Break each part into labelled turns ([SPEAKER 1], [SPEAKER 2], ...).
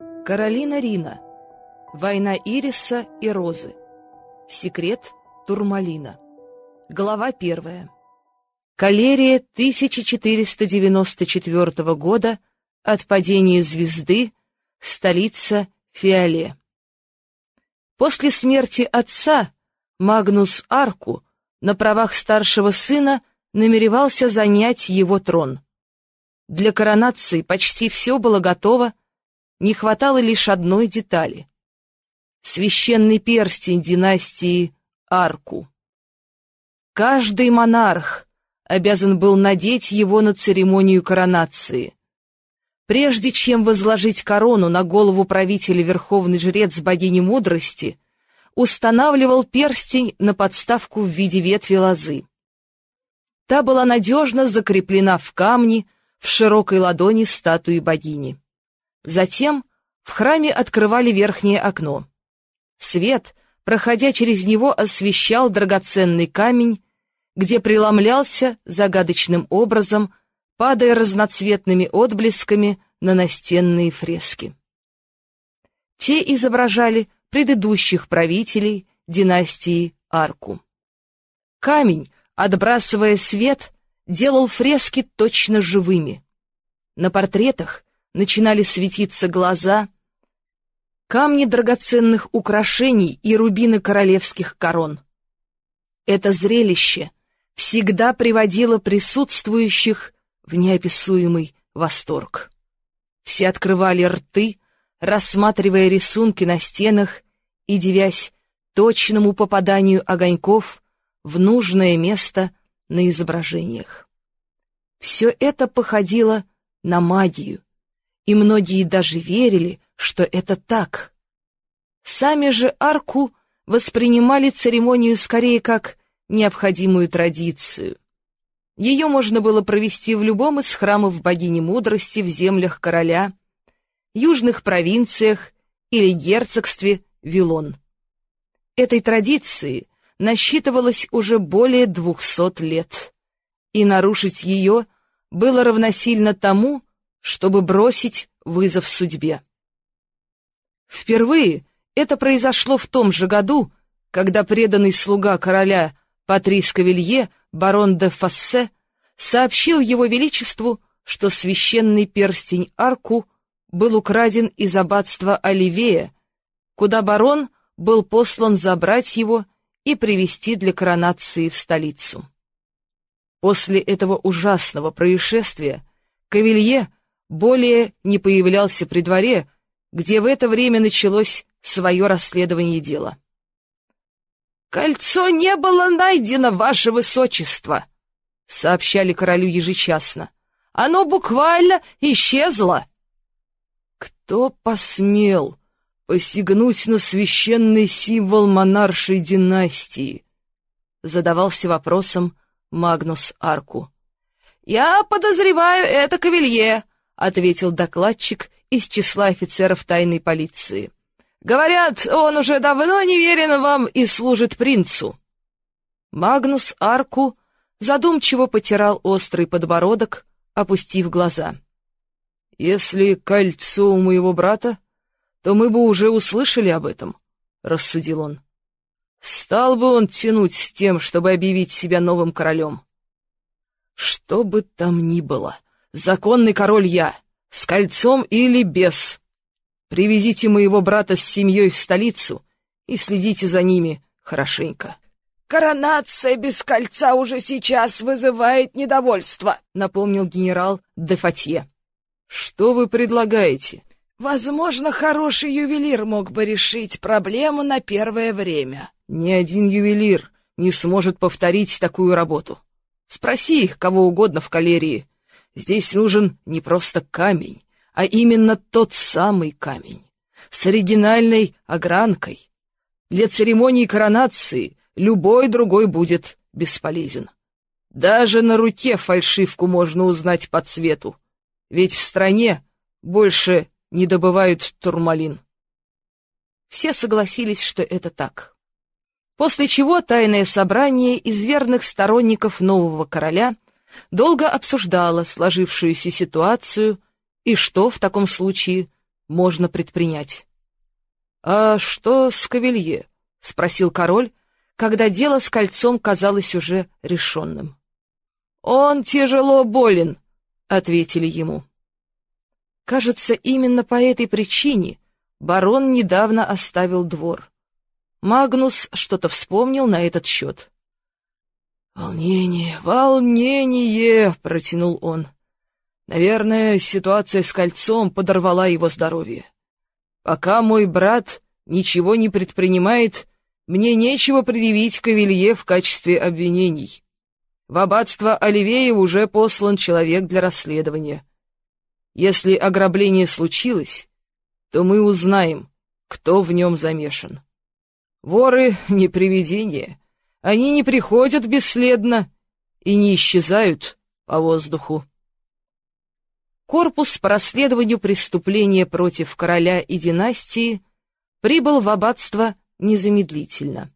[SPEAKER 1] Каролина Рина. Война Ириса и Розы. Секрет Турмалина. Глава первая. Калерия 1494 года от падения звезды, столица Фиоле. После смерти отца Магнус Арку на правах старшего сына намеревался занять его трон. Для коронации почти все было готово, не хватало лишь одной детали. Священный перстень династии Арку. Каждый монарх обязан был надеть его на церемонию коронации. Прежде чем возложить корону на голову правителя верховный жрец богини мудрости, устанавливал перстень на подставку в виде ветви лозы. Та была надежно закреплена в камне, в широкой ладони статуи богини. Затем в храме открывали верхнее окно. Свет, проходя через него, освещал драгоценный камень, где преломлялся загадочным образом, падая разноцветными отблесками на настенные фрески. Те изображали предыдущих правителей династии Арку. Камень, отбрасывая свет, делал фрески точно живыми. На портретах начинали светиться глаза, камни драгоценных украшений и рубины королевских корон. Это зрелище всегда приводило присутствующих в неописуемый восторг. Все открывали рты, рассматривая рисунки на стенах и дивясь точному попаданию огоньков в нужное место на изображениях. Все это походило на магию, и многие даже верили, что это так. Сами же арку воспринимали церемонию скорее как необходимую традицию. Ее можно было провести в любом из храмов богини мудрости в землях короля, южных провинциях или герцогстве Вилон. Этой традиции насчитывалось уже более двухсот лет, и нарушить ее было равносильно тому, чтобы бросить вызов судьбе. Впервые это произошло в том же году, когда преданный слуга короля Патрис Кавилье, барон де Фассе, сообщил его величеству, что священный перстень Арку был украден из аббатства Оливея, куда барон был послан забрать его и привести для коронации в столицу. После этого ужасного происшествия Кавилье более не появлялся при дворе, где в это время началось свое расследование дела. «Кольцо не было найдено, ваше высочество», — сообщали королю ежечасно. «Оно буквально исчезло». «Кто посмел посягнуть на священный символ монаршей династии?» Задавался вопросом Магнус Арку. «Я подозреваю, это Кавилье», — ответил докладчик из числа офицеров тайной полиции. «Говорят, он уже давно не верен вам и служит принцу». Магнус Арку задумчиво потирал острый подбородок, опустив глаза. «Если кольцо у моего брата, то мы бы уже услышали об этом», — рассудил он. «Стал бы он тянуть с тем, чтобы объявить себя новым королем». «Что бы там ни было, законный король я, с кольцом или без. Привезите моего брата с семьей в столицу и следите за ними хорошенько».
[SPEAKER 2] «Коронация без кольца уже сейчас вызывает недовольство», —
[SPEAKER 1] напомнил генерал де Фатье. «Что вы предлагаете?»
[SPEAKER 2] Возможно, хороший ювелир мог бы решить проблему на первое время.
[SPEAKER 1] Ни один ювелир не сможет повторить такую работу. Спроси их, кого угодно в калерии. Здесь нужен не просто камень, а именно тот самый камень, с оригинальной огранкой. Для церемонии коронации любой другой будет бесполезен. Даже на руке фальшивку можно узнать по цвету, ведь в стране больше не добывают турмалин. Все согласились, что это так. После чего тайное собрание из верных сторонников нового короля долго обсуждало сложившуюся ситуацию и что в таком случае можно предпринять. «А что с Кавелье?» — спросил король, когда дело с кольцом казалось уже решенным. «Он тяжело болен», — ответили ему. Кажется, именно по этой причине барон недавно оставил двор. Магнус что-то вспомнил на этот счет. «Волнение, волнение!» — протянул он. «Наверное, ситуация с кольцом подорвала его здоровье. Пока мой брат ничего не предпринимает, мне нечего предъявить Кавилье в качестве обвинений. В аббатство Оливеев уже послан человек для расследования. Если ограбление случилось, то мы узнаем, кто в нем замешан. Воры — не привидения. Они не приходят бесследно и не исчезают по воздуху. Корпус по расследованию преступления против короля и династии прибыл в аббатство незамедлительно.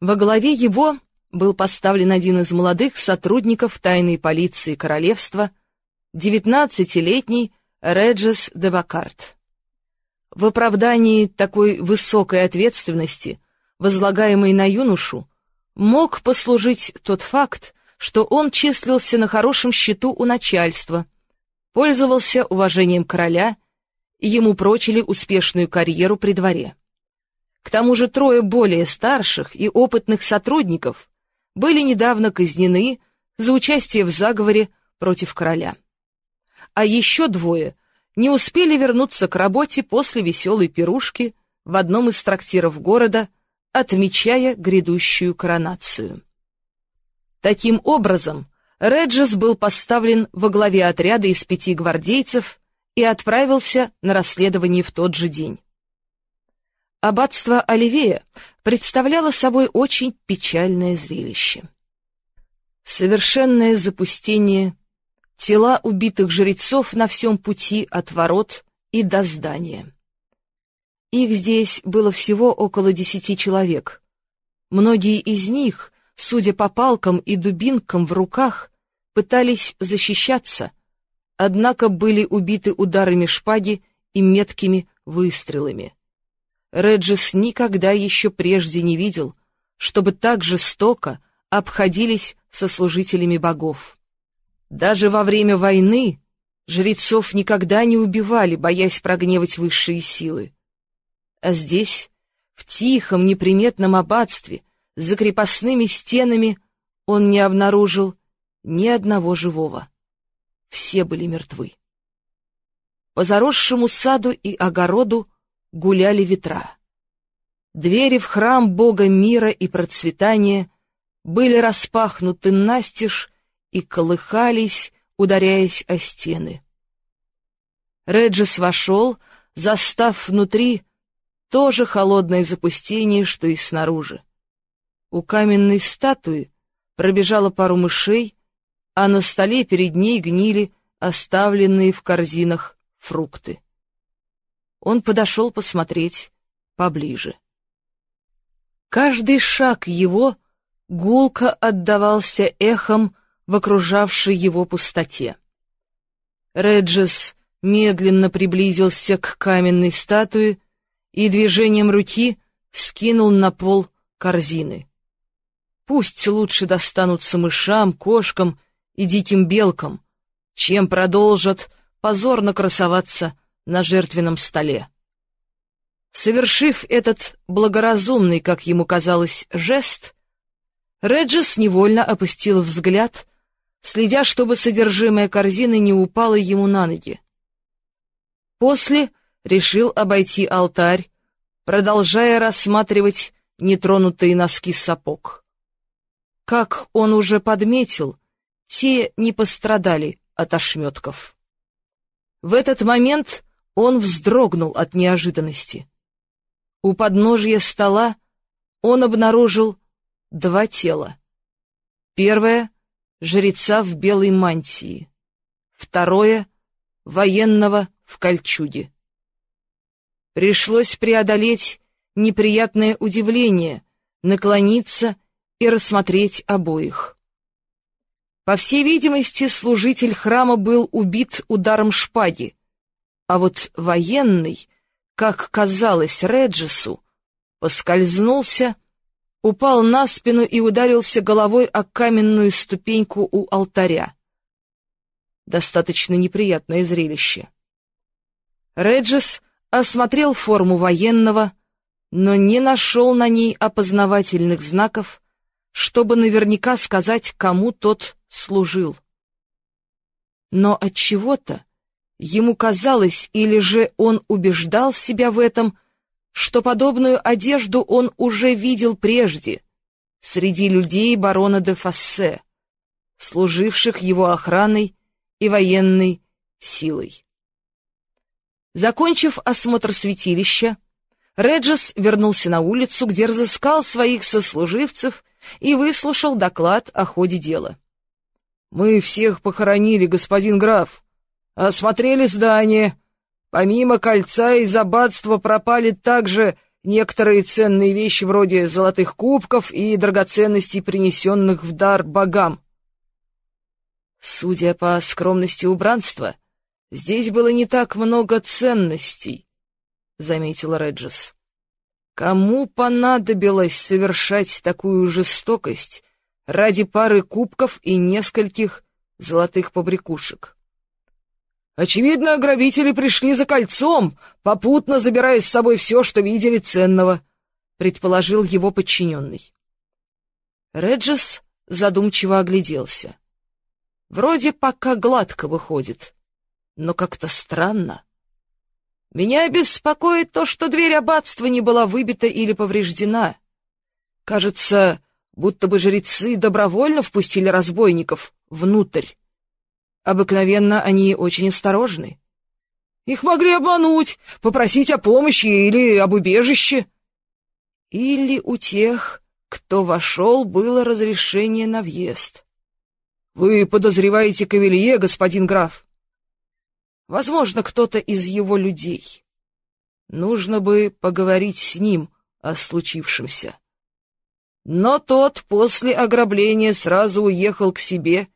[SPEAKER 1] Во главе его был поставлен один из молодых сотрудников тайной полиции королевства, девятнадцатилетний Реджес де Бакарт. В оправдании такой высокой ответственности возлагаемый на юношу, мог послужить тот факт, что он числился на хорошем счету у начальства, пользовался уважением короля, и ему прочили успешную карьеру при дворе. К тому же трое более старших и опытных сотрудников были недавно казнены за участие в заговоре против короля. А еще двое не успели вернуться к работе после веселой пирушки в одном из трактиров города отмечая грядущую коронацию. Таким образом, Реджес был поставлен во главе отряда из пяти гвардейцев и отправился на расследование в тот же день. Аббатство Оливея представляло собой очень печальное зрелище. Совершенное запустение, тела убитых жрецов на всем пути от ворот и до здания. Их здесь было всего около десяти человек. Многие из них, судя по палкам и дубинкам в руках, пытались защищаться, однако были убиты ударами шпаги и меткими выстрелами. Реджис никогда еще прежде не видел, чтобы так жестоко обходились со служителями богов. Даже во время войны жрецов никогда не убивали, боясь прогневать высшие силы. А здесь, в тихом, неприметном аббатстве, за крепостными стенами, он не обнаружил ни одного живого. Все были мертвы. По заросшему саду и огороду гуляли ветра. Двери в храм Бога мира и процветания были распахнуты настежь и колыхались, ударяясь о стены. Реджис вошел, застав внутри тоже холодное запустение, что и снаружи. У каменной статуи пробежала пару мышей, а на столе перед ней гнили оставленные в корзинах фрукты. Он подошел посмотреть поближе. Каждый шаг его гулко отдавался эхом в окружавшей его пустоте. Реджес медленно приблизился к каменной статуе и движением руки скинул на пол корзины. Пусть лучше достанутся мышам, кошкам и диким белкам, чем продолжат позорно красоваться на жертвенном столе. Совершив этот благоразумный, как ему казалось, жест, Реджис невольно опустил взгляд, следя, чтобы содержимое корзины не упало ему на ноги. После решил обойти алтарь, продолжая рассматривать нетронутые носки сапог. Как он уже подметил, те не пострадали от ошметков. В этот момент он вздрогнул от неожиданности. У подножья стола он обнаружил два тела. Первое — жреца в белой мантии. Второе — военного в кольчуге. Пришлось преодолеть неприятное удивление, наклониться и рассмотреть обоих. По всей видимости, служитель храма был убит ударом шпаги. А вот военный, как казалось Реджесу, поскользнулся, упал на спину и ударился головой о каменную ступеньку у алтаря. Достаточно неприятное зрелище. Реджес осмотрел форму военного, но не нашел на ней опознавательных знаков, чтобы наверняка сказать, кому тот служил. Но от чего-то ему казалось, или же он убеждал себя в этом, что подобную одежду он уже видел прежде среди людей барона де Фассе, служивших его охраной и военной силой. Закончив осмотр святилища, Реджес вернулся на улицу, где разыскал своих сослуживцев и выслушал доклад о ходе дела. «Мы всех похоронили, господин граф. Осмотрели здание. Помимо кольца из аббатства пропали также некоторые ценные вещи вроде золотых кубков и драгоценностей, принесенных в дар богам. Судя по скромности убранства, здесь было не так много ценностей, — заметил Реджес. Кому понадобилось совершать такую жестокость ради пары кубков и нескольких золотых побрякушек? Очевидно, грабители пришли за кольцом, попутно забирая с собой все, что видели ценного, — предположил его подчиненный. Реджес задумчиво огляделся. Вроде пока гладко выходит, но как-то странно. Меня беспокоит то, что дверь аббатства не была выбита или повреждена. Кажется, будто бы жрецы добровольно впустили разбойников внутрь. Обыкновенно они очень осторожны. Их могли обмануть, попросить о помощи или об убежище. Или у тех, кто вошел, было разрешение на въезд. Вы подозреваете Кавелье, господин граф? Возможно, кто-то из его людей. Нужно бы поговорить с ним о случившемся. Но тот после ограбления сразу уехал к себе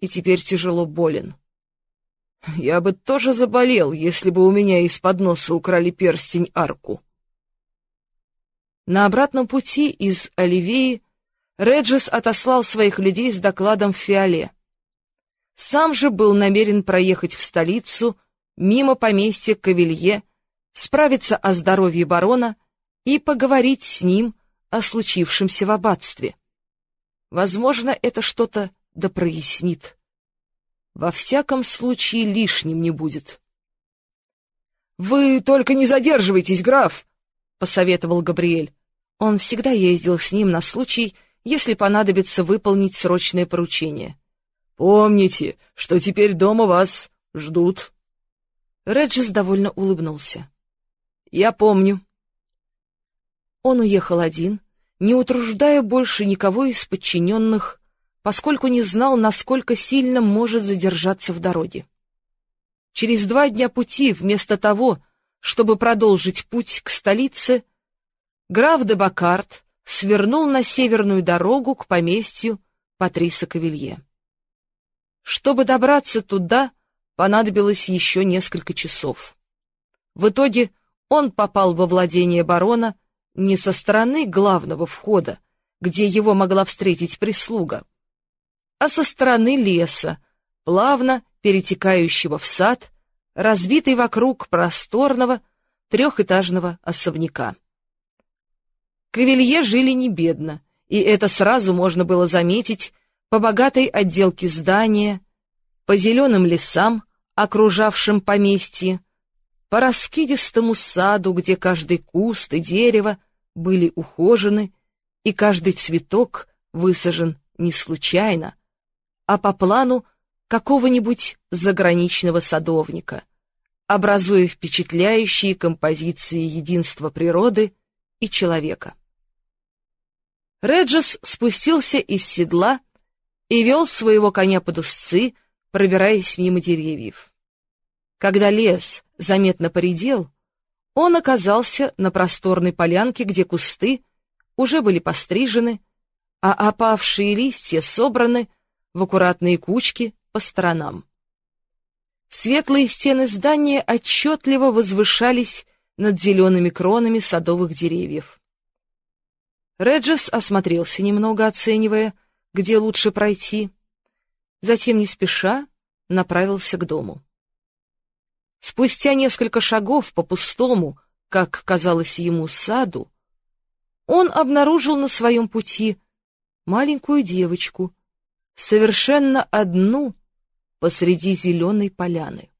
[SPEAKER 1] и теперь тяжело болен. Я бы тоже заболел, если бы у меня из-под носа украли перстень-арку. На обратном пути из Оливеи Реджес отослал своих людей с докладом в Фиоле. Сам же был намерен проехать в столицу, мимо поместья Кавилье, справиться о здоровье барона и поговорить с ним о случившемся в аббатстве. Возможно, это что-то да прояснит. Во всяком случае, лишним не будет. «Вы только не задерживайтесь, граф!» — посоветовал Габриэль. Он всегда ездил с ним на случай, если понадобится выполнить срочное поручение. «Помните, что теперь дома вас ждут». Реджис довольно улыбнулся. «Я помню». Он уехал один, не утруждая больше никого из подчиненных, поскольку не знал, насколько сильно может задержаться в дороге. Через два дня пути, вместо того, чтобы продолжить путь к столице, граф де Бакарт свернул на северную дорогу к поместью Патриса Кавилье. Чтобы добраться туда, понадобилось еще несколько часов. В итоге он попал во владение барона не со стороны главного входа, где его могла встретить прислуга, а со стороны леса, плавно перетекающего в сад, разбитый вокруг просторного трехэтажного особняка. Кавелье жили не бедно, и это сразу можно было заметить по богатой отделке здания, по зеленым лесам, окружавшим поместье, по раскидистому саду, где каждый куст и дерево были ухожены, и каждый цветок высажен не случайно, а по плану какого-нибудь заграничного садовника, образуя впечатляющие композиции единства природы и человека. Реджес спустился из седла и вел своего коня под узцы, пробираясь мимо деревьев. Когда лес заметно поредел, он оказался на просторной полянке, где кусты уже были пострижены, а опавшие листья собраны в аккуратные кучки по сторонам. Светлые стены здания отчетливо возвышались над зелеными кронами садовых деревьев. Реджес осмотрелся немного, оценивая, где лучше пройти. Затем, не спеша, направился к дому. Спустя несколько шагов по пустому, как казалось ему, саду, он обнаружил на своем пути маленькую девочку, совершенно одну посреди зеленой поляны.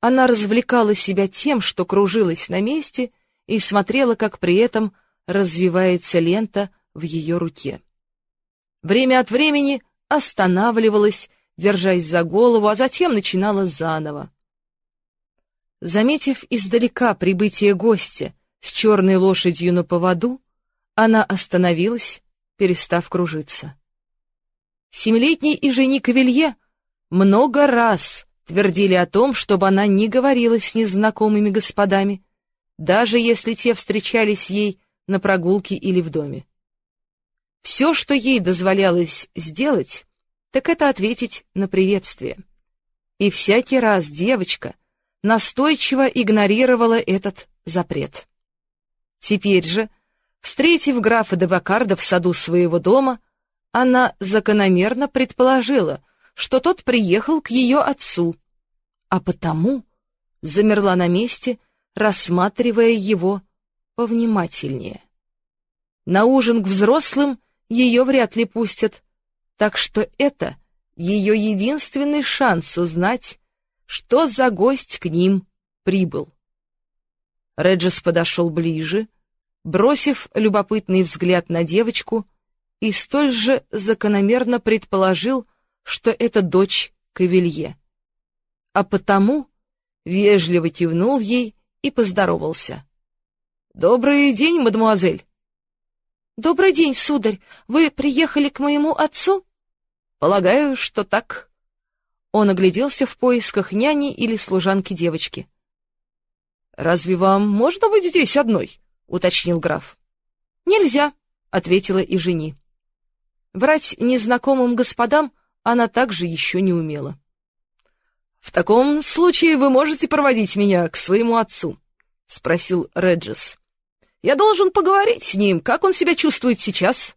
[SPEAKER 1] Она развлекала себя тем, что кружилась на месте и смотрела, как при этом развивается лента в ее руке. Время от времени останавливалась, держась за голову, а затем начинала заново. Заметив издалека прибытие гостя с черной лошадью на поводу, она остановилась, перестав кружиться. Семилетний и жени Кавелье много раз твердили о том, чтобы она не говорила с незнакомыми господами, даже если те встречались ей на прогулке или в доме. Все, что ей дозволялось сделать, так это ответить на приветствие. И всякий раз девочка настойчиво игнорировала этот запрет. Теперь же, встретив графа де Бакарда в саду своего дома, она закономерно предположила, что тот приехал к ее отцу, а потому замерла на месте, рассматривая его повнимательнее. На ужин к взрослым ее вряд ли пустят, так что это ее единственный шанс узнать, что за гость к ним прибыл. Реджес подошел ближе, бросив любопытный взгляд на девочку, и столь же закономерно предположил, что это дочь Кавилье. А потому вежливо кивнул ей и поздоровался. «Добрый день, мадемуазель!» «Добрый день, сударь! Вы приехали к моему отцу?» «Полагаю, что так». Он огляделся в поисках няни или служанки девочки. «Разве вам можно быть здесь одной?» — уточнил граф. «Нельзя», — ответила и жени. Врать незнакомым господам она также еще не умела. «В таком случае вы можете проводить меня к своему отцу?» — спросил Реджес. Я должен поговорить с ним, как он себя чувствует сейчас.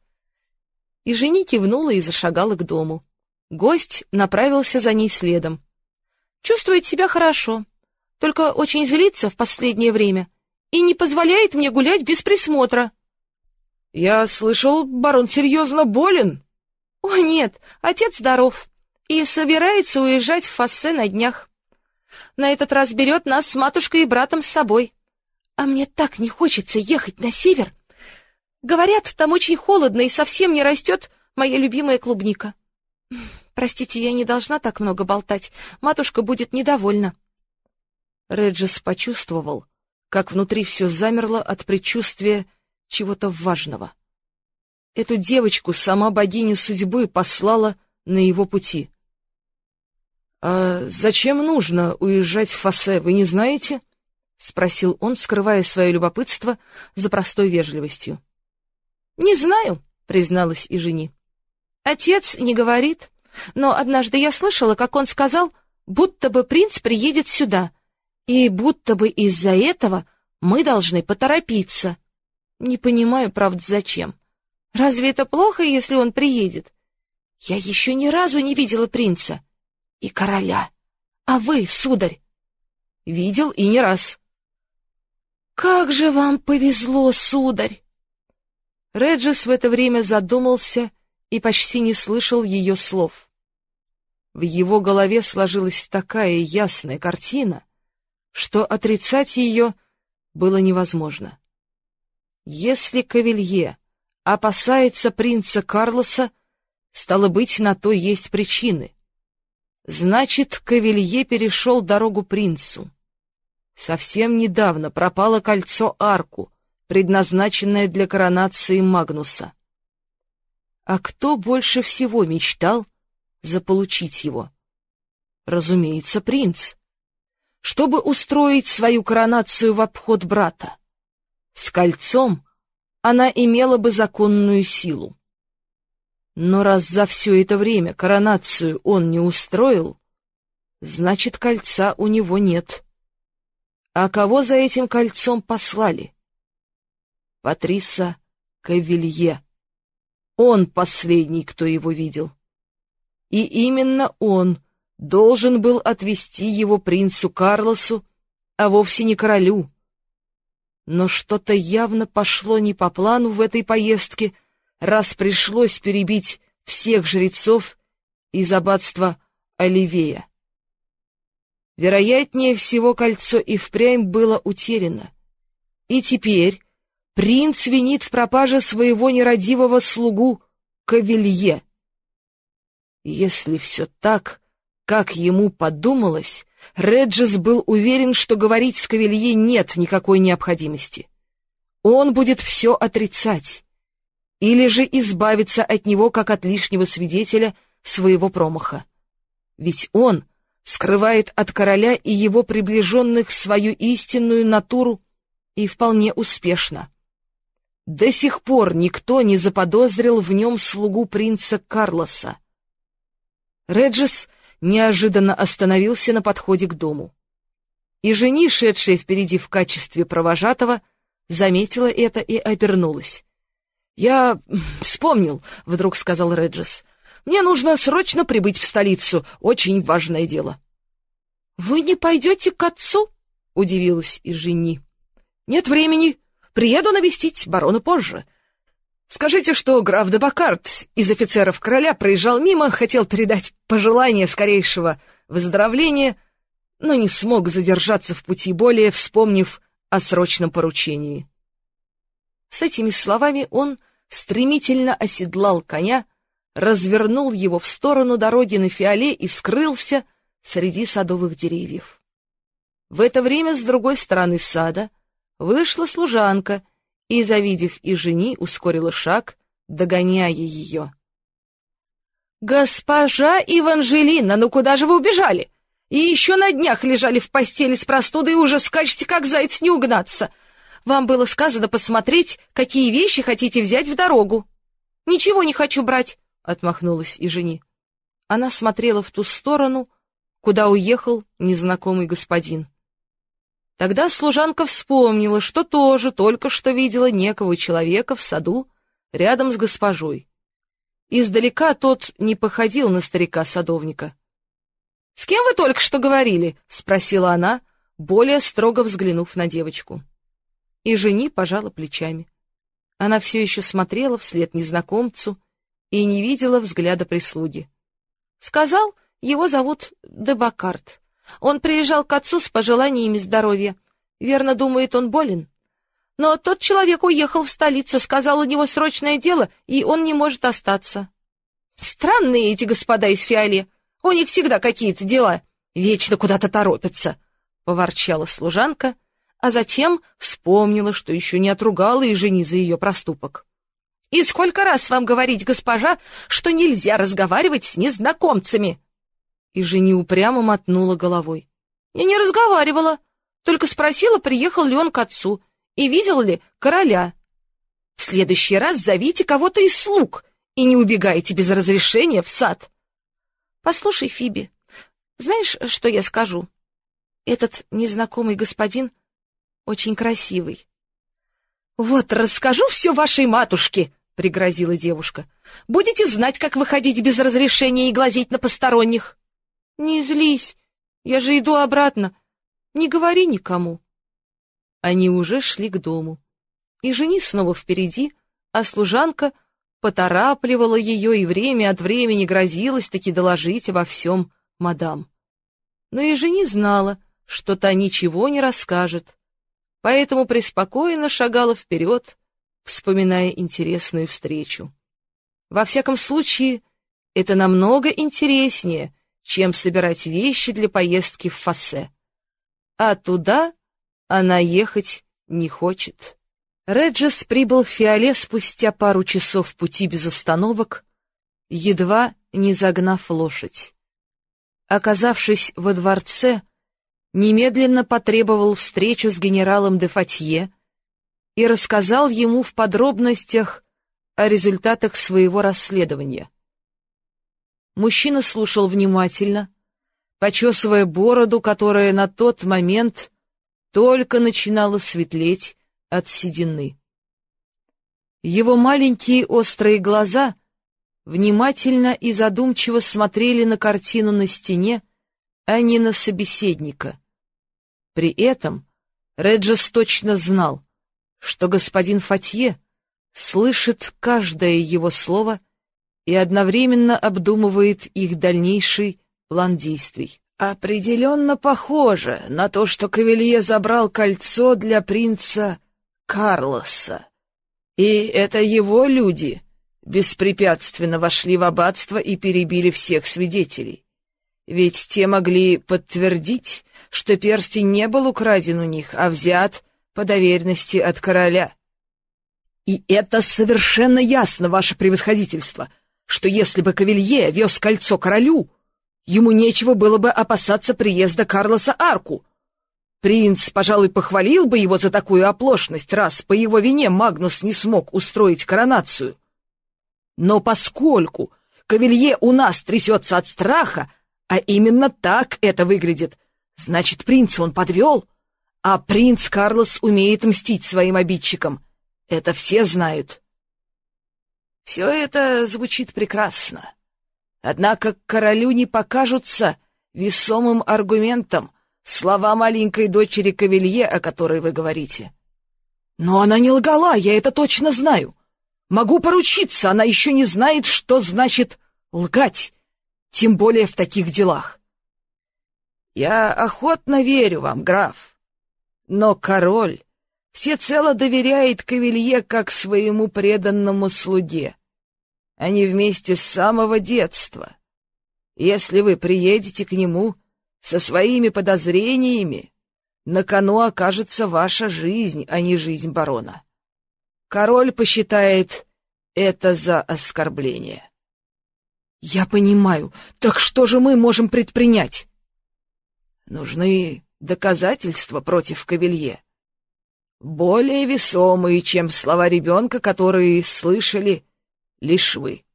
[SPEAKER 1] И жени кивнула и зашагала к дому. Гость направился за ней следом. Чувствует себя хорошо, только очень злится в последнее время и не позволяет мне гулять без присмотра. Я слышал, барон серьезно болен. О, нет, отец здоров и собирается уезжать в Фассе на днях. На этот раз берет нас с матушкой и братом с собой. А мне так не хочется ехать на север. Говорят, там очень холодно и совсем не растет моя любимая клубника. Простите, я не должна так много болтать. Матушка будет недовольна. Реджес почувствовал, как внутри все замерло от предчувствия чего-то важного. Эту девочку сама богиня судьбы послала на его пути. — А зачем нужно уезжать в Фасе, вы не знаете? —— спросил он, скрывая свое любопытство за простой вежливостью. — Не знаю, — призналась и жени. — Отец не говорит, но однажды я слышала, как он сказал, будто бы принц приедет сюда, и будто бы из-за этого мы должны поторопиться. Не понимаю, правда, зачем. Разве это плохо, если он приедет? Я еще ни разу не видела принца и короля. А вы, сударь? Видел и не раз. «Как же вам повезло, сударь!» Реджес в это время задумался и почти не слышал ее слов. В его голове сложилась такая ясная картина, что отрицать ее было невозможно. Если Кавилье опасается принца Карлоса, стало быть, на то есть причины. Значит, Кавилье перешел дорогу принцу. Совсем недавно пропало кольцо Арку, предназначенное для коронации Магнуса. А кто больше всего мечтал заполучить его? Разумеется, принц. Чтобы устроить свою коронацию в обход брата. С кольцом она имела бы законную силу. Но раз за все это время коронацию он не устроил, Значит, кольца у него нет. А кого за этим кольцом послали? Патриса Кавилье. Он последний, кто его видел. И именно он должен был отвести его принцу Карлосу, а вовсе не королю. Но что-то явно пошло не по плану в этой поездке, раз пришлось перебить всех жрецов из аббатства Оливея. Вероятнее всего, кольцо и впрямь было утеряно. И теперь принц винит в пропаже своего нерадивого слугу Кавилье. Если все так, как ему подумалось, Реджес был уверен, что говорить с Кавилье нет никакой необходимости. Он будет все отрицать. Или же избавиться от него, как от лишнего свидетеля своего промаха. Ведь он скрывает от короля и его приближенных свою истинную натуру и вполне успешно. До сих пор никто не заподозрил в нем слугу принца Карлоса. Реджес неожиданно остановился на подходе к дому. И жени, шедшая впереди в качестве провожатого, заметила это и обернулась. «Я вспомнил», — вдруг сказал Реджес. «Мне нужно срочно прибыть в столицу. Очень важное дело». «Вы не пойдете к отцу?» — удивилась и жени. «Нет времени. Приеду навестить барона позже. Скажите, что граф де Бакарт из офицеров короля проезжал мимо, хотел передать пожелание скорейшего выздоровления, но не смог задержаться в пути более, вспомнив о срочном поручении. С этими словами он стремительно оседлал коня, развернул его в сторону дороги на фиоле и скрылся среди садовых деревьев. В это время с другой стороны сада вышла служанка и, завидев и жени, ускорила шаг, догоняя ее. «Госпожа Иванжелина, ну куда же вы убежали? И еще на днях лежали в постели с простудой и уже скачете, как заяц, не угнаться. Вам было сказано посмотреть, какие вещи хотите взять в дорогу». «Ничего не хочу брать», — отмахнулась и жени. Она смотрела в ту сторону, куда уехал незнакомый господин. Тогда служанка вспомнила, что тоже только что видела некого человека в саду рядом с госпожой. Издалека тот не походил на старика-садовника. — С кем вы только что говорили? — спросила она, более строго взглянув на девочку. И жени пожала плечами. Она все еще смотрела вслед незнакомцу и не видела взгляда прислуги. Сказал, его зовут Дебакарт. Он приезжал к отцу с пожеланиями здоровья. Верно думает, он болен. Но тот человек уехал в столицу, сказал, у него срочное дело, и он не может остаться. Странные эти господа из Фиоле. У них всегда какие-то дела. Вечно куда-то торопятся, — поворчала служанка, а затем вспомнила, что еще не отругала и жени за ее проступок. «И сколько раз вам говорить, госпожа, что нельзя разговаривать с незнакомцами?» И жени упрямо мотнула головой. «Я не разговаривала, только спросила, приехал ли он к отцу и видел ли короля. В следующий раз зовите кого-то из слуг и не убегайте без разрешения в сад. Послушай, Фиби, знаешь, что я скажу? Этот незнакомый господин очень красивый. Вот расскажу все вашей матушке, — пригрозила девушка. «Будете знать, как выходить без разрешения и глазеть на посторонних». «Не злись, я же иду обратно. Не говори никому». Они уже шли к дому. И жени снова впереди, а служанка поторапливала ее и время от времени грозилась таки доложить обо всем мадам. Но и жени знала, что та ничего не расскажет, поэтому преспокойно шагала вперед, вспоминая интересную встречу. Во всяком случае, это намного интереснее, чем собирать вещи для поездки в Фассе. А туда она ехать не хочет. Реджес прибыл в Фиоле спустя пару часов пути без остановок, едва не загнав лошадь. Оказавшись во дворце, немедленно потребовал встречу с генералом де Фатье и рассказал ему в подробностях о результатах своего расследования. Мужчина слушал внимательно, почесывая бороду, которая на тот момент только начинала светлеть от седины. Его маленькие острые глаза внимательно и задумчиво смотрели на картину на стене, а не на собеседника. При этом Реджес точно знал, что господин Фатье слышит каждое его слово и одновременно обдумывает их дальнейший план действий.
[SPEAKER 2] Определенно похоже на то, что Кавелье забрал кольцо для принца Карлоса. И это его люди беспрепятственно вошли в аббатство и перебили всех свидетелей. Ведь те могли подтвердить, что перстень не был украден у них, а взят по доверенности от короля. И это совершенно ясно, ваше превосходительство, что если бы Кавилье вез кольцо королю, ему нечего было бы опасаться приезда Карлоса Арку. Принц, пожалуй, похвалил бы его за такую оплошность, раз по его вине Магнус не смог устроить коронацию. Но поскольку Кавилье у нас трясется от страха, а именно так это выглядит. Значит, принца он подвел, а принц Карлос умеет мстить своим обидчикам. Это все знают. Все это звучит прекрасно. Однако королю не покажутся весомым аргументом слова маленькой дочери Кавилье, о которой вы говорите. Но она не лгала, я это точно знаю. Могу поручиться, она еще не знает, что значит лгать тем более в таких делах. Я охотно верю вам, граф, но король всецело доверяет Кавилье как своему преданному слуге. Они вместе с самого детства. Если вы приедете к нему со своими подозрениями, на кону окажется ваша жизнь, а не жизнь барона. Король посчитает это за оскорбление. «Я понимаю. Так что же мы можем предпринять?» «Нужны доказательства против Кавелье. Более весомые, чем слова ребенка, которые слышали лишь вы.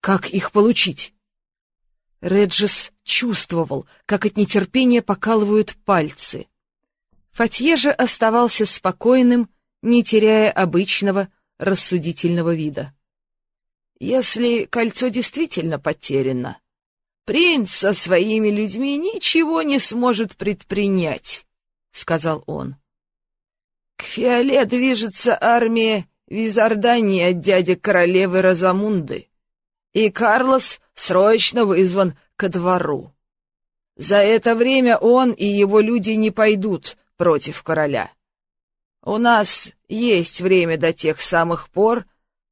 [SPEAKER 2] Как их получить?» Реджес чувствовал, как от нетерпения покалывают пальцы. Фатье же оставался спокойным, не теряя обычного рассудительного вида. Если кольцо действительно потеряно, принц со своими людьми ничего не сможет предпринять, — сказал он. К Фиоле движется армия Визардании от дяди королевы Розамунды, и Карлос срочно вызван ко двору. За это время он и его люди не пойдут против короля. У нас есть время до тех самых пор,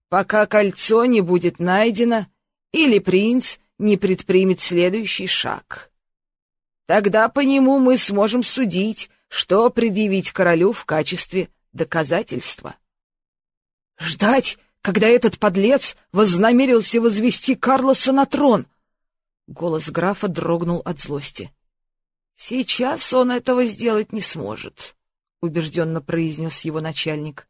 [SPEAKER 2] пока кольцо не будет найдено или принц не предпримет следующий шаг. Тогда по нему мы сможем судить, что предъявить королю в качестве доказательства. Ждать, когда этот подлец вознамерился возвести Карлоса на трон. Голос графа дрогнул от злости. Сейчас он этого сделать не сможет, убежденно произнес его начальник.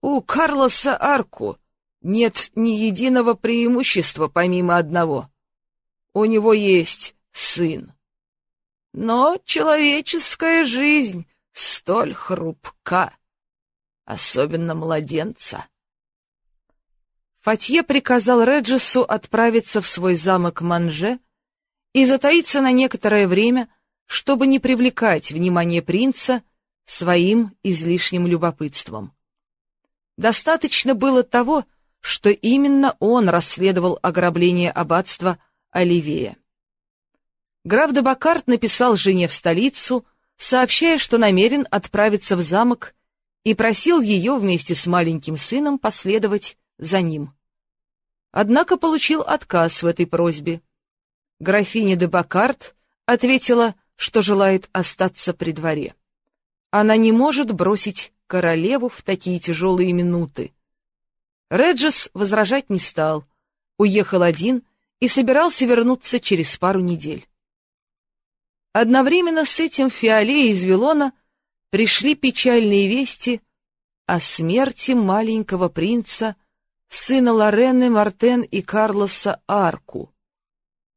[SPEAKER 2] У Карлоса Арку нет ни единого преимущества помимо одного. У него есть сын. Но человеческая жизнь столь хрупка, особенно младенца. Фатье приказал Реджесу отправиться в свой замок Манже и затаиться на некоторое время, чтобы не привлекать внимание принца своим излишним любопытством. Достаточно было того, что именно он расследовал ограбление аббатства Оливея. Граф де Бакарт написал жене в столицу, сообщая, что намерен отправиться в замок и просил ее вместе с маленьким сыном последовать за ним. Однако получил отказ в этой просьбе. Графиня де Бакарт ответила, что желает остаться при дворе. Она не может бросить королеву в такие тяжелые минуты, Реджес возражать не стал, уехал один и собирался вернуться через пару недель. Одновременно с этим Фиоле из Вилона пришли печальные вести о смерти маленького принца, сына Лорены, Мартен и Карлоса Арку.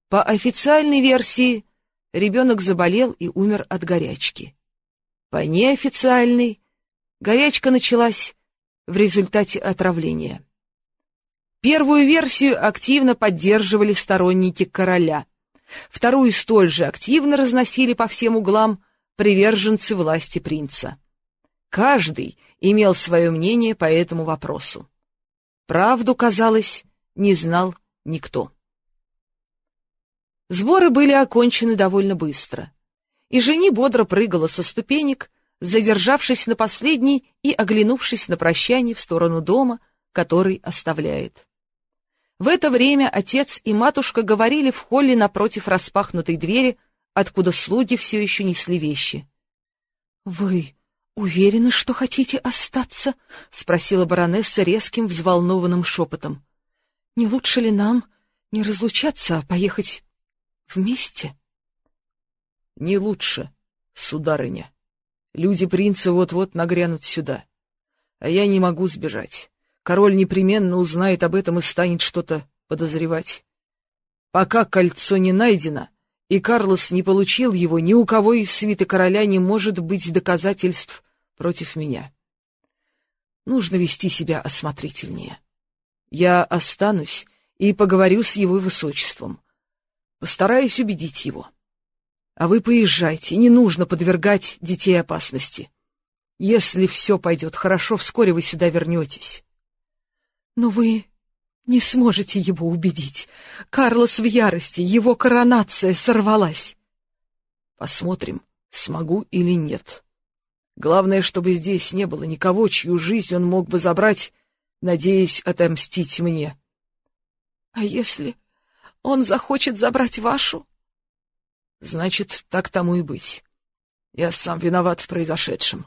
[SPEAKER 2] По официальной версии,
[SPEAKER 1] ребенок заболел и умер от горячки. По неофициальной, горячка началась в результате отравления. Первую версию активно поддерживали сторонники короля. Вторую столь же активно разносили по всем углам приверженцы власти принца. Каждый имел свое мнение по этому вопросу. Правду, казалось, не знал никто. Сборы были окончены довольно быстро, и жени бодро прыгала со ступенек, задержавшись на последней и оглянувшись на прощание в сторону дома, который оставляет. В это время отец и матушка говорили в холле напротив распахнутой двери, откуда слуги все еще несли вещи. — Вы уверены, что хотите остаться? — спросила баронесса резким, взволнованным шепотом. — Не лучше ли нам не разлучаться, а поехать вместе? — Не лучше, сударыня. Люди принца вот-вот нагрянут сюда. А я не могу сбежать. Король непременно узнает об этом и станет что-то подозревать. Пока кольцо не найдено, и Карлос не получил его, ни у кого из свиты короля не может быть доказательств против меня. Нужно вести себя осмотрительнее. Я останусь и поговорю с его высочеством. Постараюсь убедить его. А вы поезжайте, не нужно подвергать детей опасности. Если все пойдет хорошо, вскоре вы сюда вернетесь. Но вы не сможете его убедить. Карлос в ярости, его коронация сорвалась. Посмотрим, смогу или нет. Главное, чтобы здесь не было никого, чью жизнь он мог бы забрать, надеясь отомстить мне. А если он захочет забрать вашу? Значит, так тому и быть. Я сам виноват в произошедшем.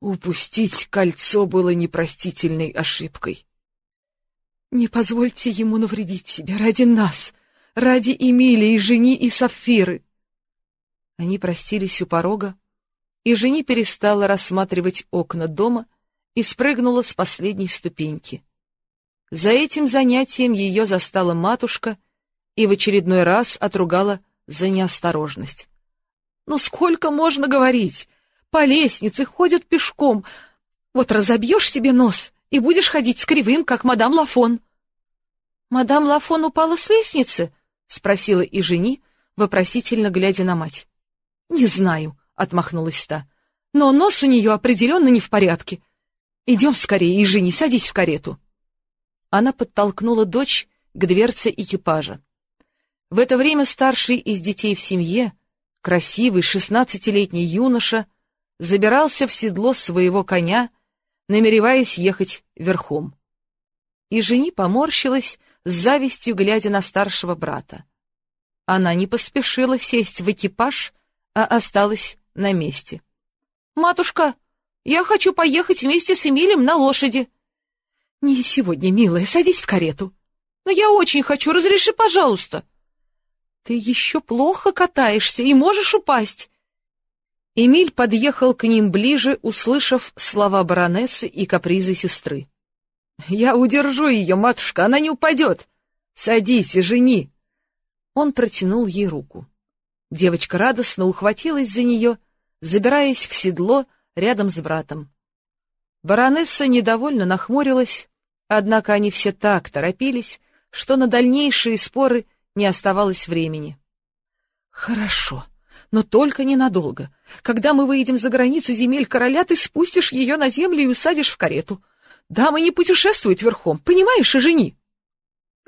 [SPEAKER 1] Упустить кольцо было непростительной ошибкой. Не позвольте ему навредить себе ради нас, ради Эмилии, жени и Сапфиры. Они простились у порога, и жени перестала рассматривать окна дома и спрыгнула с последней ступеньки. За этим занятием ее застала матушка и в очередной раз отругала за неосторожность. «Ну сколько можно говорить? По лестнице ходят пешком. Вот разобьешь себе нос и будешь ходить с кривым, как мадам Лафон». «Мадам Лафон упала с лестницы?» — спросила и жени, вопросительно глядя на мать. «Не знаю», — отмахнулась та, — «но нос у нее определенно не в порядке. Идем скорее, и жени, садись в карету». Она подтолкнула дочь к дверце экипажа. В это время старший из детей в семье, красивый шестнадцатилетний юноша, забирался в седло своего коня, намереваясь ехать верхом. И жени поморщилась, с завистью глядя на старшего брата. Она не поспешила сесть в экипаж, а осталась на месте. «Матушка, я хочу поехать вместе с Эмилем на лошади». «Не сегодня, милая, садись в карету». «Но я очень хочу, разреши, пожалуйста». Ты еще плохо катаешься и можешь упасть. Эмиль подъехал к ним ближе, услышав слова баронессы и капризы сестры. «Я удержу ее, матушка, она не упадет! Садись и жени!» Он протянул ей руку. Девочка радостно ухватилась за нее, забираясь в седло рядом с братом. Баронесса недовольно нахмурилась, однако они все так торопились, что на дальнейшие споры не оставалось времени. «Хорошо, но только ненадолго. Когда мы выйдем за границу земель короля, ты спустишь ее на землю и усадишь в карету. Дамы не путешествуют верхом, понимаешь, и жени».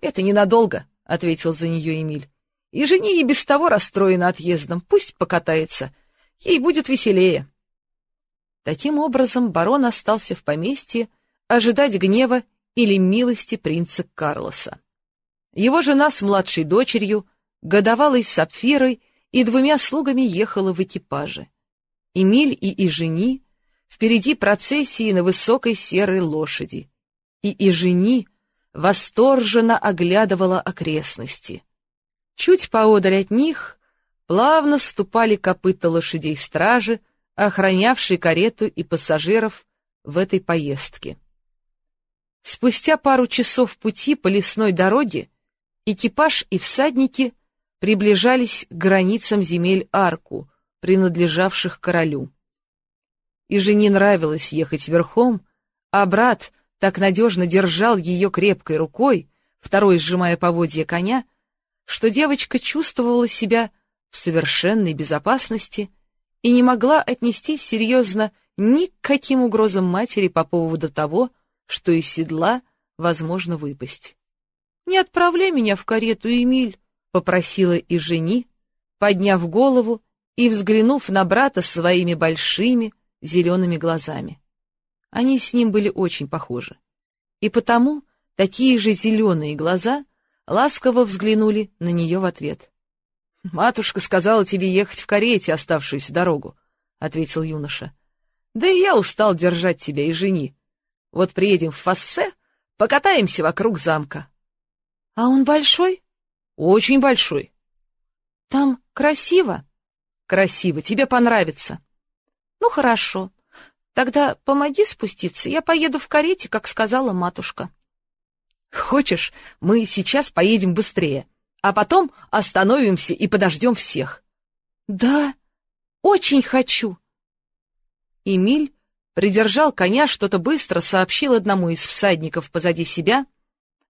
[SPEAKER 1] «Это ненадолго», — ответил за нее Эмиль. «И жени и без того расстроена отъездом, пусть покатается. Ей будет веселее». Таким образом, барон остался в поместье ожидать гнева или милости принца Карлоса. Его жена с младшей дочерью, годовалой Сапфирой и двумя слугами ехала в экипаже. Эмиль и Ижени впереди процессии на высокой серой лошади. И Ижени восторженно оглядывала окрестности. Чуть поодаль от них плавно ступали копыта лошадей стражи, охранявшей карету и пассажиров в этой поездке. Спустя пару часов пути по лесной дороге Экипаж и всадники приближались к границам земель Арку, принадлежавших королю. И жене нравилось ехать верхом, а брат так надежно держал ее крепкой рукой, второй сжимая поводья коня, что девочка чувствовала себя в совершенной безопасности и не могла отнестись серьезно ни к каким угрозам матери по поводу того, что из седла возможно выпасть. «Не отправляй меня в карету, Эмиль», — попросила и жени, подняв голову и взглянув на брата своими большими зелеными глазами. Они с ним были очень похожи. И потому такие же зеленые глаза ласково взглянули на нее в ответ. «Матушка сказала тебе ехать в карете оставшуюся дорогу», — ответил юноша. «Да и я устал держать тебя и жени. Вот приедем в Фассе, покатаемся вокруг замка».
[SPEAKER 2] «А он большой?»
[SPEAKER 1] «Очень большой».
[SPEAKER 2] «Там красиво?»
[SPEAKER 1] «Красиво, тебе понравится».
[SPEAKER 2] «Ну, хорошо. Тогда помоги спуститься, я поеду в карете, как сказала матушка».
[SPEAKER 1] «Хочешь, мы сейчас поедем быстрее?» а потом остановимся и подождем всех.
[SPEAKER 2] Да, очень хочу.
[SPEAKER 1] Эмиль придержал коня, что-то быстро сообщил одному из всадников позади себя,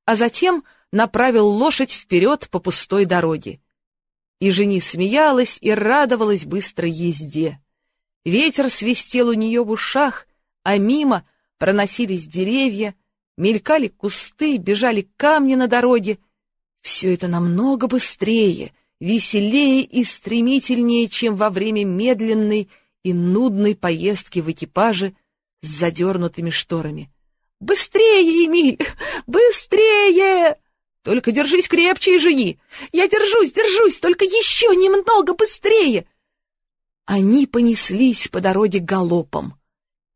[SPEAKER 1] а затем направил лошадь вперед по пустой дороге. И жени смеялась и радовалась быстрой езде. Ветер свистел у нее в ушах, а мимо проносились деревья, мелькали кусты, бежали камни на дороге — все это намного быстрее, веселее и стремительнее, чем во время медленной и нудной поездки в экипаже с задернутыми шторами. «Быстрее, Эмиль! Быстрее!» «Только держись крепче и жени!» «Я держусь, держусь, только еще немного быстрее!» Они понеслись по дороге галопом.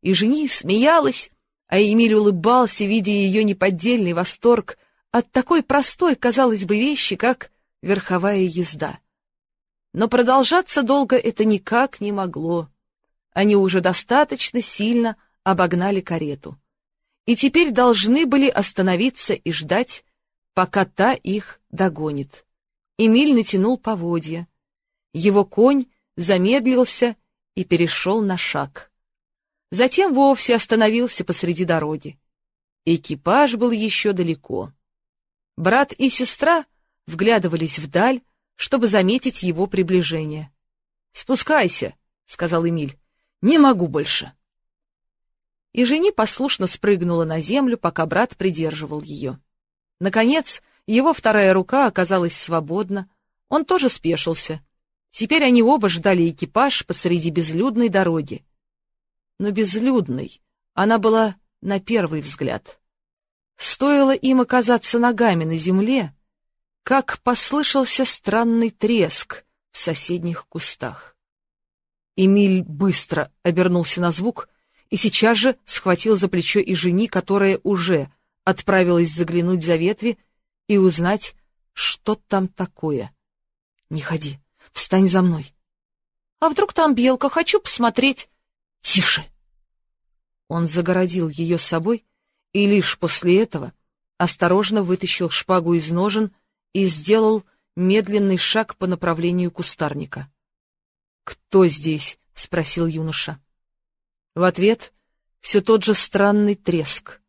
[SPEAKER 1] И жени смеялась, а Эмиль улыбался, видя ее неподдельный восторг от такой простой, казалось бы, вещи, как верховая езда. Но продолжаться долго это никак не могло. Они уже достаточно сильно обогнали карету. И теперь должны были остановиться и ждать, пока та их догонит. Эмиль натянул поводья. Его конь замедлился и перешел на шаг. Затем вовсе остановился посреди дороги. Экипаж был еще далеко. Брат и сестра вглядывались вдаль, чтобы заметить его приближение. «Спускайся», — сказал Эмиль. «Не могу больше». И жени послушно спрыгнула на землю, пока брат придерживал ее. Наконец, его вторая рука оказалась свободна, он тоже спешился. Теперь они оба ждали экипаж посреди безлюдной дороги. Но безлюдной она была на первый взгляд. Стоило им оказаться ногами на земле, как послышался странный треск в соседних кустах. Эмиль быстро обернулся на звук и сейчас же схватил за плечо и жени, которая уже отправилась заглянуть за ветви и узнать, что там такое. — Не ходи, встань за мной. — А вдруг там белка? Хочу посмотреть. — Тише! Он загородил ее собой и лишь после этого осторожно вытащил шпагу из ножен и сделал медленный шаг по направлению кустарника. «Кто здесь?» — спросил юноша. В ответ все тот же странный треск.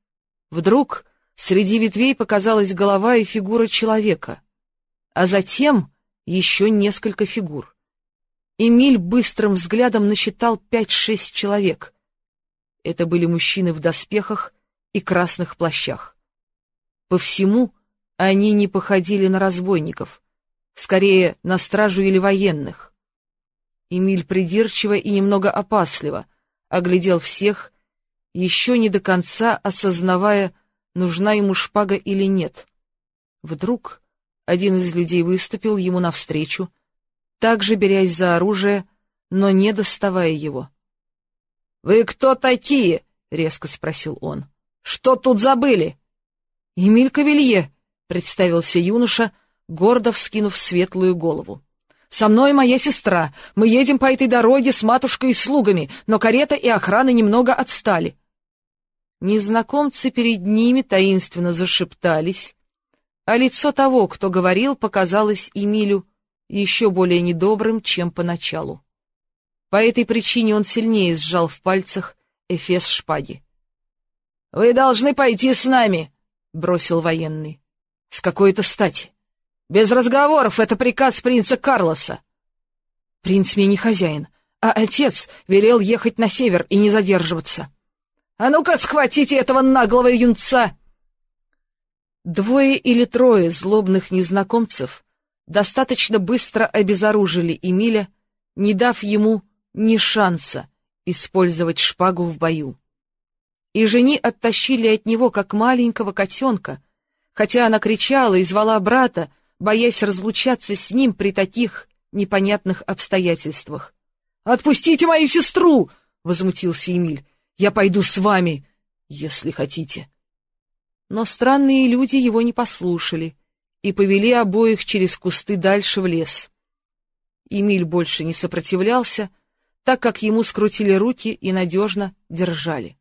[SPEAKER 1] Вдруг среди ветвей показалась голова и фигура человека, а затем еще несколько фигур. Эмиль быстрым взглядом насчитал пять-шесть человек. Это были мужчины в доспехах и красных плащах. По всему они не походили на разбойников, скорее на стражу или военных. Эмиль придирчиво и немного опасливо оглядел всех, еще не до конца осознавая, нужна ему шпага или нет. Вдруг один из людей выступил ему навстречу, также берясь за оружие, но не доставая его. — Вы кто такие? — резко спросил он. Что тут забыли? Эмиль Кавелье, представился юноша, гордо вскинув светлую голову. Со мной моя сестра. Мы едем по этой дороге с матушкой и слугами, но карета и охрана немного отстали. Незнакомцы перед ними таинственно зашептались, а лицо того, кто говорил, показалось Эмилю еще более недобрым, чем поначалу. По этой причине он сильнее сжал в пальцах эфес шпаги. «Вы должны пойти с нами!» — бросил военный. «С какой-то стати! Без разговоров, это приказ принца Карлоса!» «Принц мне не хозяин, а отец велел ехать на север и не задерживаться!» «А ну-ка, схватите этого наглого юнца!» Двое или трое злобных незнакомцев достаточно быстро обезоружили Эмиля, не дав ему ни шанса использовать шпагу в бою. И жени оттащили от него, как маленького котенка, хотя она кричала и звала брата, боясь разлучаться с ним при таких непонятных обстоятельствах. «Отпустите мою сестру!» — возмутился Эмиль. «Я пойду с вами, если хотите». Но странные люди его не послушали и повели обоих через кусты дальше в лес. Эмиль больше не сопротивлялся, так как ему скрутили руки и надежно держали.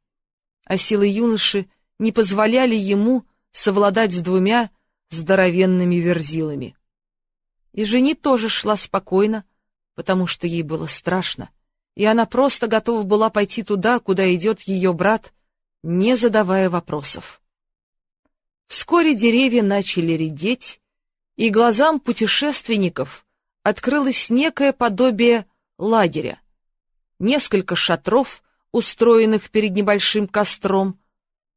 [SPEAKER 1] А силы юноши не позволяли ему совладать с двумя здоровенными верзилами. И жени тоже шла спокойно, потому что ей было страшно, и она просто готова была пойти туда, куда идет ее брат, не задавая вопросов. Вскоре деревья начали редеть, и глазам путешественников открылось некое подобие лагеря. Несколько шатров, устроенных перед небольшим костром,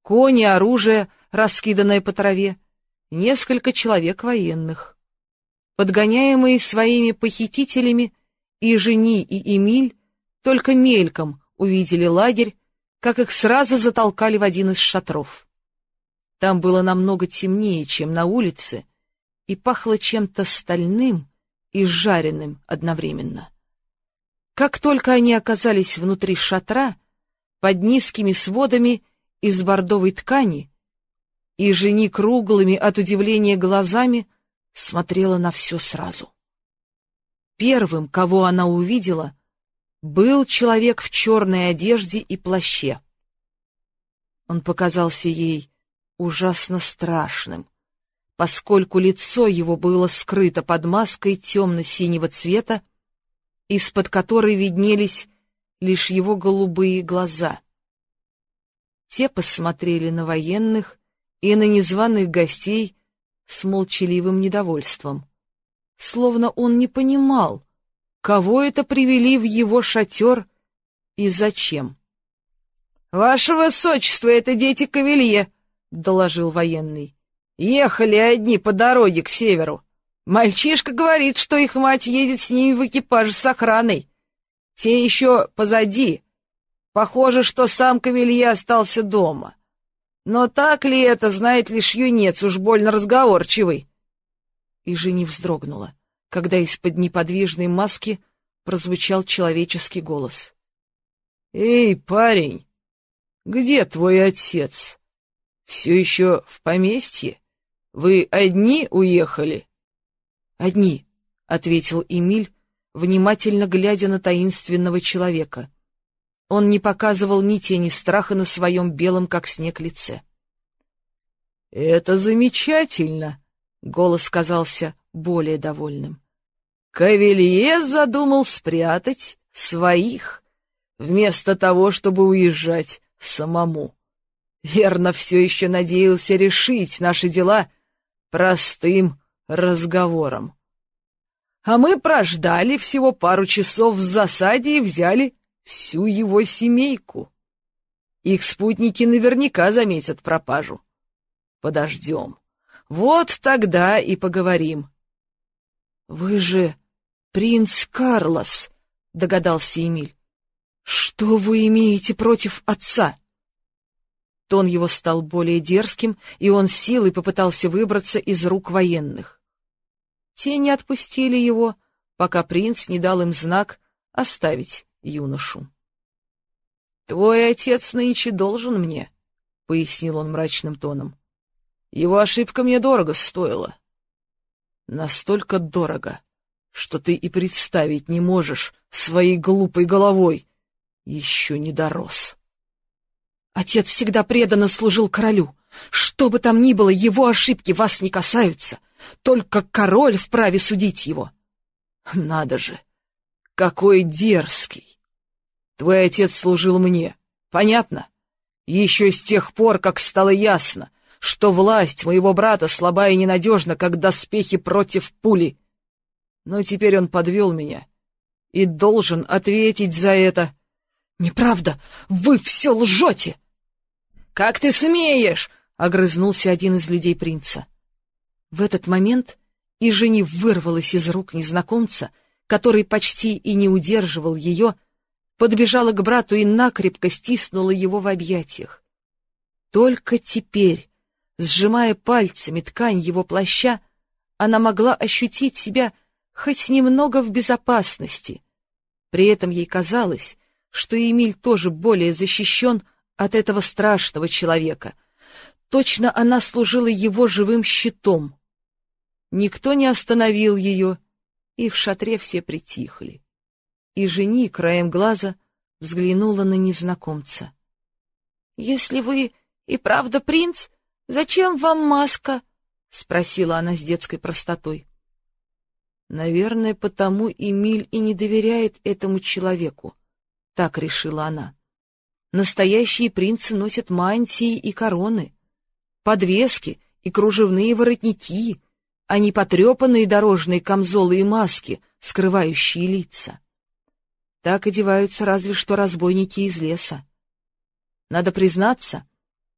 [SPEAKER 1] кони, оружие, раскиданное по траве, несколько человек военных. Подгоняемые своими похитителями, и Жени, и Эмиль только мельком увидели лагерь, как их сразу затолкали в один из шатров. Там было намного темнее, чем на улице, и пахло чем-то стальным и жареным одновременно. Как только они оказались внутри шатра, под низкими сводами из бордовой ткани, и жени круглыми от удивления глазами смотрела на все сразу. Первым, кого она увидела, был человек в черной одежде и плаще. Он показался ей ужасно страшным, поскольку лицо его было скрыто под маской темно-синего цвета, из-под которой виднелись лишь его голубые глаза. Те посмотрели на военных и на незваных гостей с молчаливым недовольством, словно он не понимал, кого это привели в его шатер и зачем. — Ваше Высочество, это дети Кавелье! — доложил военный. «Ехали одни по дороге к северу. Мальчишка говорит, что их мать едет с ними в экипаже с охраной. Те еще позади. Похоже, что сам Кавелье остался дома. Но так ли это, знает лишь юнец, уж больно разговорчивый». И Жени вздрогнула, когда из-под неподвижной маски прозвучал человеческий голос. «Эй, парень, где твой отец?» Все еще в поместье? Вы одни уехали? Одни, — ответил Эмиль, внимательно глядя на таинственного человека. Он не показывал ни тени страха на своем белом, как снег, лице. — Это замечательно, — голос казался более довольным. Кавелье задумал спрятать своих, вместо того, чтобы уезжать самому. Верно, все еще надеялся решить наши дела простым разговором. А мы прождали всего пару часов в засаде и взяли всю его семейку. Их спутники наверняка заметят пропажу. Подождем. Вот тогда и поговорим. — Вы же принц Карлос, — догадался Эмиль. — Что вы имеете против отца? — Тон его стал более дерзким, и он силой попытался выбраться из рук военных. Те не отпустили его, пока принц не дал им знак оставить юношу. «Твой отец нынче должен мне», — пояснил он мрачным тоном. «Его ошибка мне дорого стоила». «Настолько дорого, что ты и представить не можешь своей глупой головой. Еще не дорос». Отец всегда преданно служил королю. Что бы там ни было, его ошибки вас не касаются. Только король вправе судить его.
[SPEAKER 2] Надо же! Какой дерзкий! Твой отец служил мне, понятно? Еще с тех пор, как стало ясно, что власть моего брата слаба и ненадежна, как доспехи против пули. Но теперь он подвел меня и должен ответить за это. «Неправда! Вы все лжете!» «Как ты смеешь!» — огрызнулся один из людей принца. В этот момент и жени вырвалась из рук незнакомца, который почти и не удерживал ее, подбежала к брату и накрепко стиснула его в объятиях. Только теперь, сжимая пальцами ткань его плаща, она могла ощутить себя хоть немного в безопасности. При этом ей казалось, что Эмиль тоже более защищен от этого страшного человека. Точно она служила его живым щитом. Никто не остановил ее, и в шатре все притихли. И жени краем глаза взглянула на незнакомца. — Если вы и правда принц, зачем вам маска? — спросила она с детской простотой. Наверное, потому Эмиль и не доверяет этому человеку. Так решила она. Настоящие принцы носят мантии и короны, подвески и кружевные воротники, а не потрепанные дорожные камзолы и маски, скрывающие лица. Так одеваются разве что разбойники из леса. Надо признаться,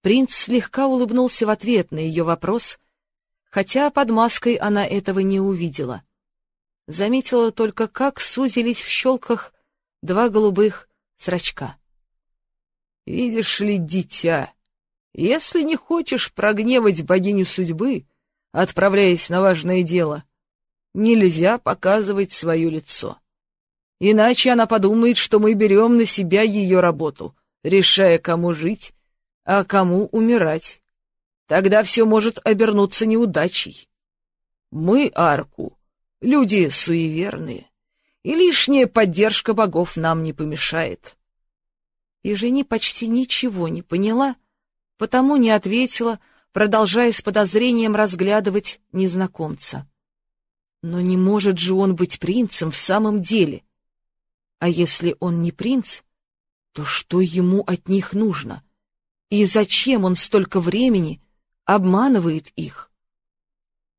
[SPEAKER 2] принц слегка улыбнулся в ответ на ее вопрос, хотя под маской она этого не увидела — заметила только, как сузились в щелках два голубых зрачка. «Видишь ли, дитя, если не хочешь прогневать богиню судьбы, отправляясь на важное дело, нельзя показывать свое лицо. Иначе она подумает, что мы берем на себя ее работу, решая, кому жить, а кому умирать. Тогда все может обернуться неудачей. Мы, Арку, Люди суеверные, и лишняя поддержка богов нам не помешает. И жени почти ничего не поняла, потому не ответила, продолжая с подозрением разглядывать незнакомца. Но не может же он быть принцем в самом деле. А если он не принц, то что ему от них нужно? И зачем он столько времени обманывает их?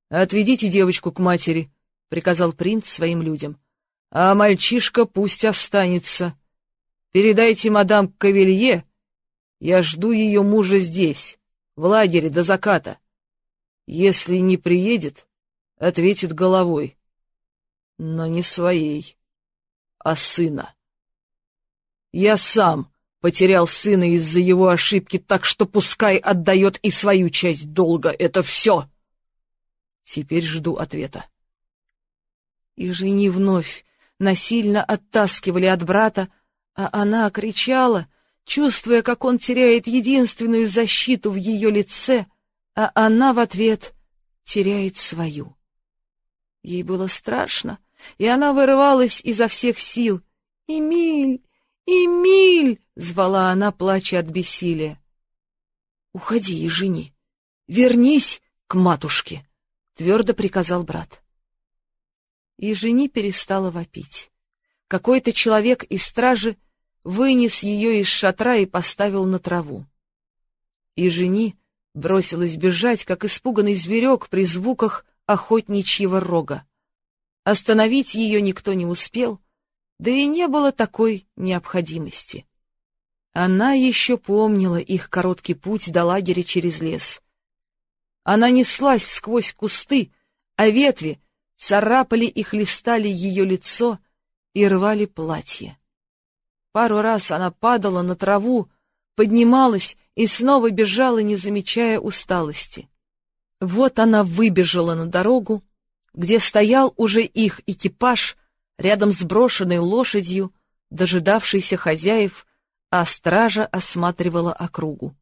[SPEAKER 2] «Отведите девочку к матери», приказал принц своим людям. «А мальчишка пусть останется. Передайте мадам Кавелье, я жду ее мужа здесь, в лагере до заката. Если не приедет, ответит головой, но не своей, а сына. Я сам потерял сына из-за его ошибки, так что пускай отдает и свою часть долга. Это все. Теперь жду ответа. И жени вновь насильно оттаскивали от брата, а она кричала, чувствуя, как он теряет единственную защиту в ее лице, а она в ответ теряет свою. Ей было страшно, и она вырывалась изо всех сил. «Эмиль! Эмиль!» — звала она, плача от бессилия. «Уходи и жени! Вернись к матушке!» — твердо приказал брат и жени перестала вопить. Какой-то человек из стражи вынес ее из шатра и поставил на траву. И жени бросилась бежать, как испуганный зверек при звуках охотничьего рога. Остановить ее никто не успел, да и не было такой необходимости. Она еще помнила их короткий путь до лагеря через лес. Она неслась сквозь кусты, а ветви царапали и хлестали ее лицо и рвали платье. Пару раз она падала на траву, поднималась и снова бежала, не замечая усталости. Вот она выбежала на дорогу, где стоял уже их экипаж рядом с брошенной лошадью, дожидавшийся хозяев, а стража осматривала округу.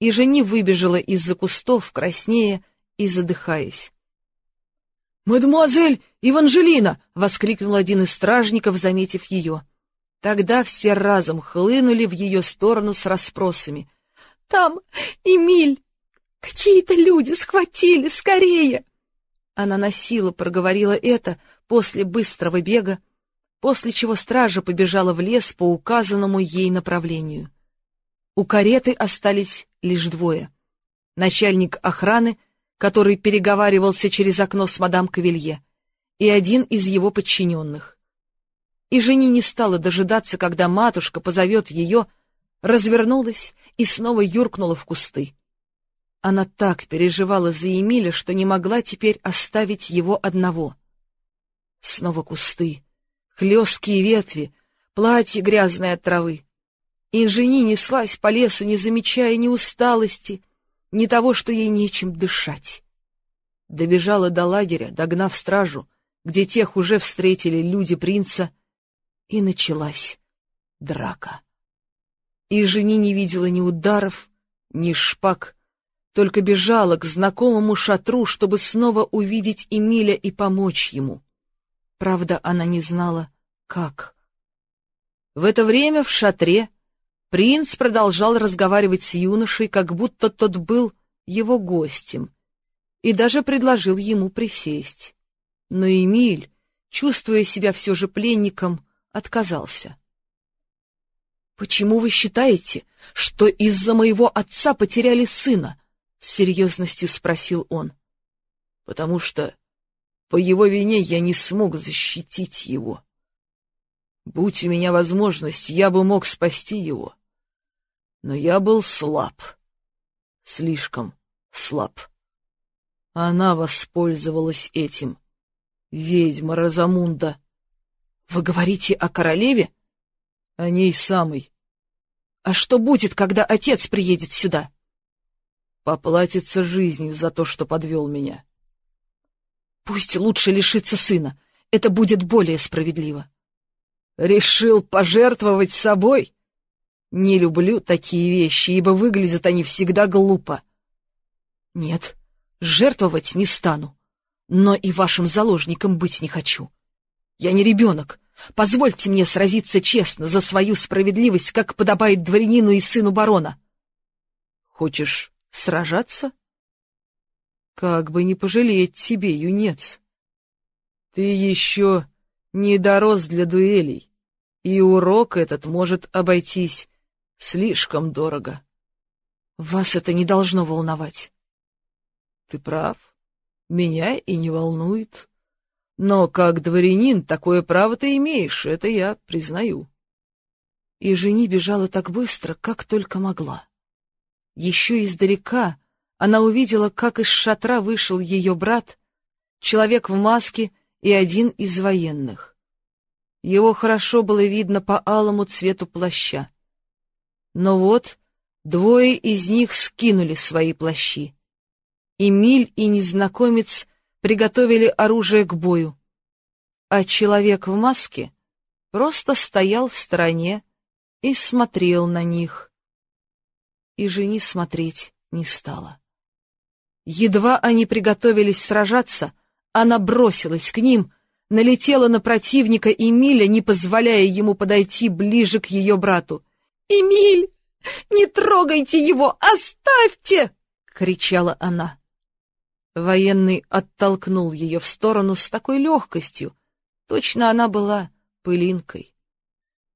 [SPEAKER 2] И жени выбежала из-за кустов, краснея и задыхаясь. «Мадемуазель Еванжелина!» — воскликнул один из стражников, заметив ее. Тогда все разом хлынули в ее сторону с расспросами. «Там Эмиль! Какие-то люди схватили! Скорее!» Она на силу проговорила это,
[SPEAKER 1] после быстрого бега, после чего стража побежала в лес по указанному ей направлению. У кареты остались лишь двое. Начальник охраны, который переговаривался через окно с мадам Кавелье, и один из его подчиненных. И жени не стала дожидаться, когда матушка позовет ее, развернулась и снова юркнула в кусты. Она так переживала за Эмиля, что не могла теперь оставить его одного. Снова кусты, хлесткие ветви, платье грязное от травы. Инжени неслась по лесу, не замечая ни усталости, ни того, что ей нечем дышать. Добежала до лагеря, догнав стражу, где тех уже встретили люди принца, и началась драка. И жени не видела ни ударов, ни шпаг, только бежала к знакомому шатру, чтобы снова увидеть Эмиля и помочь ему. Правда, она не знала, как. В это время в шатре принц продолжал разговаривать с юношей, как будто тот был его гостем, и даже предложил ему присесть. Но Эмиль, чувствуя себя все же пленником, отказался. «Почему вы считаете, что из-за моего отца потеряли сына?» с серьезностью спросил он. Потому что по его вине я не смог защитить его. Будь у меня возможность, я бы мог спасти его. Но я был слаб. Слишком слаб. Она воспользовалась этим. Ведьма Розамунда. Вы говорите о королеве? О ней самой. А что будет, когда отец приедет сюда? поплатится жизнью за то, что подвел меня. Пусть лучше лишится сына, это будет более справедливо. Решил пожертвовать собой? Не люблю такие вещи, ибо выглядят они всегда глупо. Нет, жертвовать не стану, но и вашим заложником быть не хочу. Я не ребенок. Позвольте мне сразиться честно за свою справедливость, как подобает дворянину и сыну барона. Хочешь Сражаться? Как бы не пожалеть тебе, юнец. Ты еще не дорос для дуэлей, и урок этот может обойтись слишком дорого. Вас это не должно волновать. Ты прав, меня и не волнует. Но как дворянин такое право ты имеешь, это я признаю. И жени бежала так быстро, как только могла. Еще издалека она увидела, как из шатра вышел ее брат, человек в маске и один из военных. Его хорошо было видно по алому цвету плаща. Но вот двое из них скинули свои плащи. Эмиль и незнакомец приготовили оружие к бою, а человек в маске просто стоял в стороне и смотрел на них и жени смотреть не стала. Едва они приготовились сражаться, она бросилась к ним, налетела на противника Эмиля, не позволяя ему подойти ближе к ее брату. «Эмиль, не трогайте его, оставьте!» — кричала она. Военный оттолкнул ее в сторону с такой легкостью, точно она была пылинкой.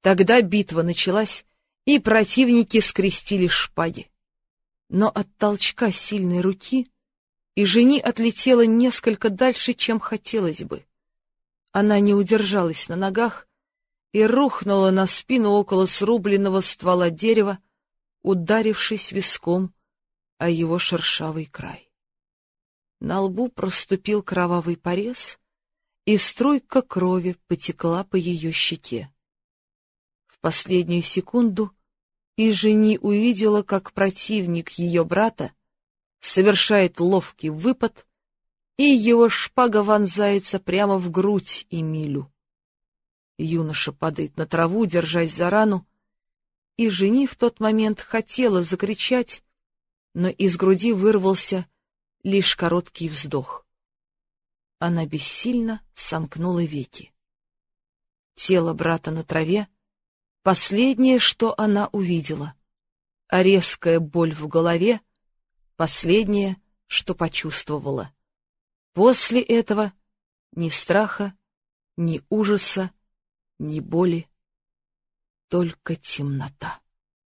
[SPEAKER 1] Тогда битва началась, и противники скрестили шпаги. Но от толчка сильной руки и жени отлетела несколько дальше, чем хотелось бы. Она не удержалась на ногах и рухнула на спину около срубленного ствола дерева, ударившись виском о его шершавый край. На лбу проступил кровавый порез, и струйка крови потекла по ее щеке. В последнюю секунду и жени увидела, как противник ее брата совершает ловкий выпад, и его шпага вонзается прямо в грудь Эмилю. Юноша падает на траву, держась за рану, и жени в тот момент хотела закричать, но из груди вырвался лишь короткий вздох. Она бессильно сомкнула веки. Тело брата на траве — Последнее, что она увидела. А резкая боль в голове — последнее, что почувствовала. После этого ни страха, Ни ужаса, ни боли, только темнота.